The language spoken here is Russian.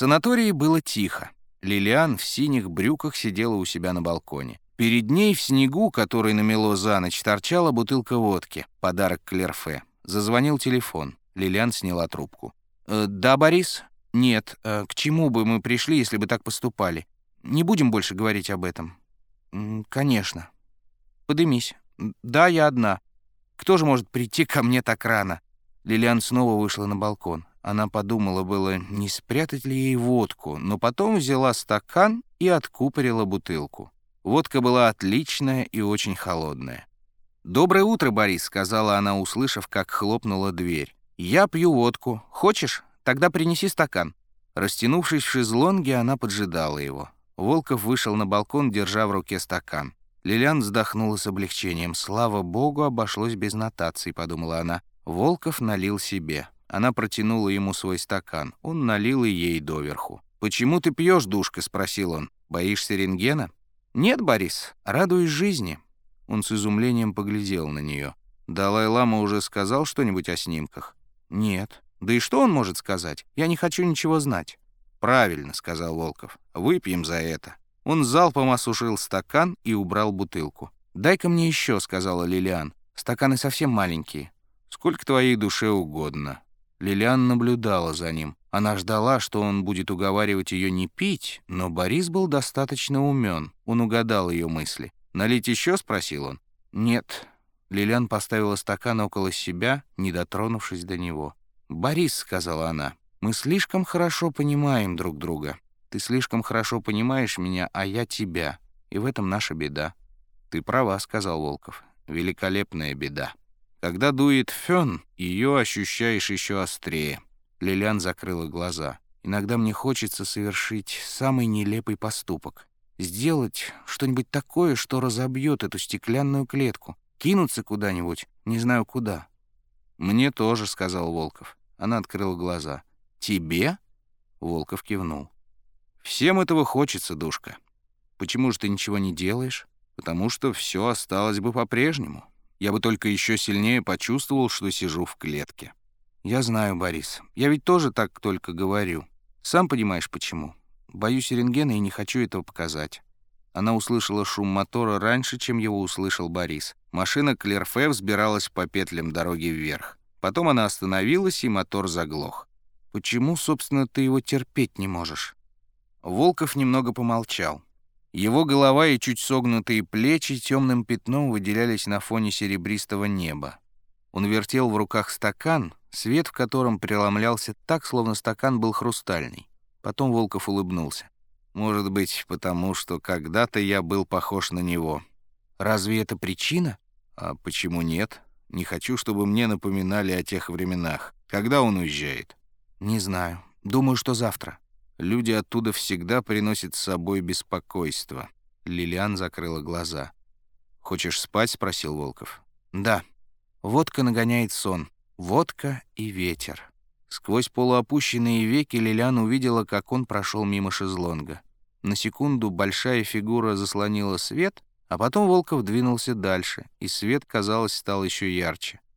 санатории было тихо. Лилиан в синих брюках сидела у себя на балконе. Перед ней в снегу, который намело за ночь, торчала бутылка водки, подарок Клерфе. Зазвонил телефон. Лилиан сняла трубку. «Э, «Да, Борис?» «Нет. Э, к чему бы мы пришли, если бы так поступали? Не будем больше говорить об этом?» «Конечно». «Подымись». «Да, я одна. Кто же может прийти ко мне так рано?» Лилиан снова вышла на балкон. Она подумала было, не спрятать ли ей водку, но потом взяла стакан и откупорила бутылку. Водка была отличная и очень холодная. «Доброе утро, Борис», — сказала она, услышав, как хлопнула дверь. «Я пью водку. Хочешь? Тогда принеси стакан». Растянувшись в шезлонге, она поджидала его. Волков вышел на балкон, держа в руке стакан. Лилиан вздохнула с облегчением. «Слава богу, обошлось без нотаций», — подумала она. Волков налил себе. Она протянула ему свой стакан. Он налил и ей доверху. «Почему ты пьешь, душка?» — спросил он. «Боишься рентгена?» «Нет, Борис, радуюсь жизни». Он с изумлением поглядел на нее. «Далай-лама уже сказал что-нибудь о снимках?» «Нет». «Да и что он может сказать? Я не хочу ничего знать». «Правильно», — сказал Волков. «Выпьем за это». Он залпом осушил стакан и убрал бутылку. «Дай-ка мне еще», — сказала Лилиан. «Стаканы совсем маленькие». «Сколько твоей душе угодно». Лилиан наблюдала за ним. Она ждала, что он будет уговаривать ее не пить, но Борис был достаточно умен. Он угадал ее мысли. «Налить еще?» — спросил он. «Нет». Лилиан поставила стакан около себя, не дотронувшись до него. «Борис», — сказала она, — «мы слишком хорошо понимаем друг друга. Ты слишком хорошо понимаешь меня, а я тебя. И в этом наша беда». «Ты права», — сказал Волков. «Великолепная беда». Когда дует фен, ее ощущаешь еще острее. Лилиан закрыла глаза. Иногда мне хочется совершить самый нелепый поступок. Сделать что-нибудь такое, что разобьет эту стеклянную клетку. Кинуться куда-нибудь, не знаю куда. «Мне тоже», — сказал Волков. Она открыла глаза. «Тебе?» — Волков кивнул. «Всем этого хочется, душка. Почему же ты ничего не делаешь? Потому что все осталось бы по-прежнему я бы только еще сильнее почувствовал, что сижу в клетке. Я знаю, Борис. Я ведь тоже так только говорю. Сам понимаешь, почему. Боюсь рентгена и не хочу этого показать. Она услышала шум мотора раньше, чем его услышал Борис. Машина Клерфе взбиралась по петлям дороги вверх. Потом она остановилась, и мотор заглох. «Почему, собственно, ты его терпеть не можешь?» Волков немного помолчал. Его голова и чуть согнутые плечи темным пятном выделялись на фоне серебристого неба. Он вертел в руках стакан, свет в котором преломлялся так, словно стакан был хрустальный. Потом Волков улыбнулся. «Может быть, потому что когда-то я был похож на него. Разве это причина? А почему нет? Не хочу, чтобы мне напоминали о тех временах. Когда он уезжает?» «Не знаю. Думаю, что завтра». Люди оттуда всегда приносят с собой беспокойство. Лилиан закрыла глаза. «Хочешь спать?» — спросил Волков. «Да. Водка нагоняет сон. Водка и ветер». Сквозь полуопущенные веки Лилиан увидела, как он прошел мимо шезлонга. На секунду большая фигура заслонила свет, а потом Волков двинулся дальше, и свет, казалось, стал еще ярче.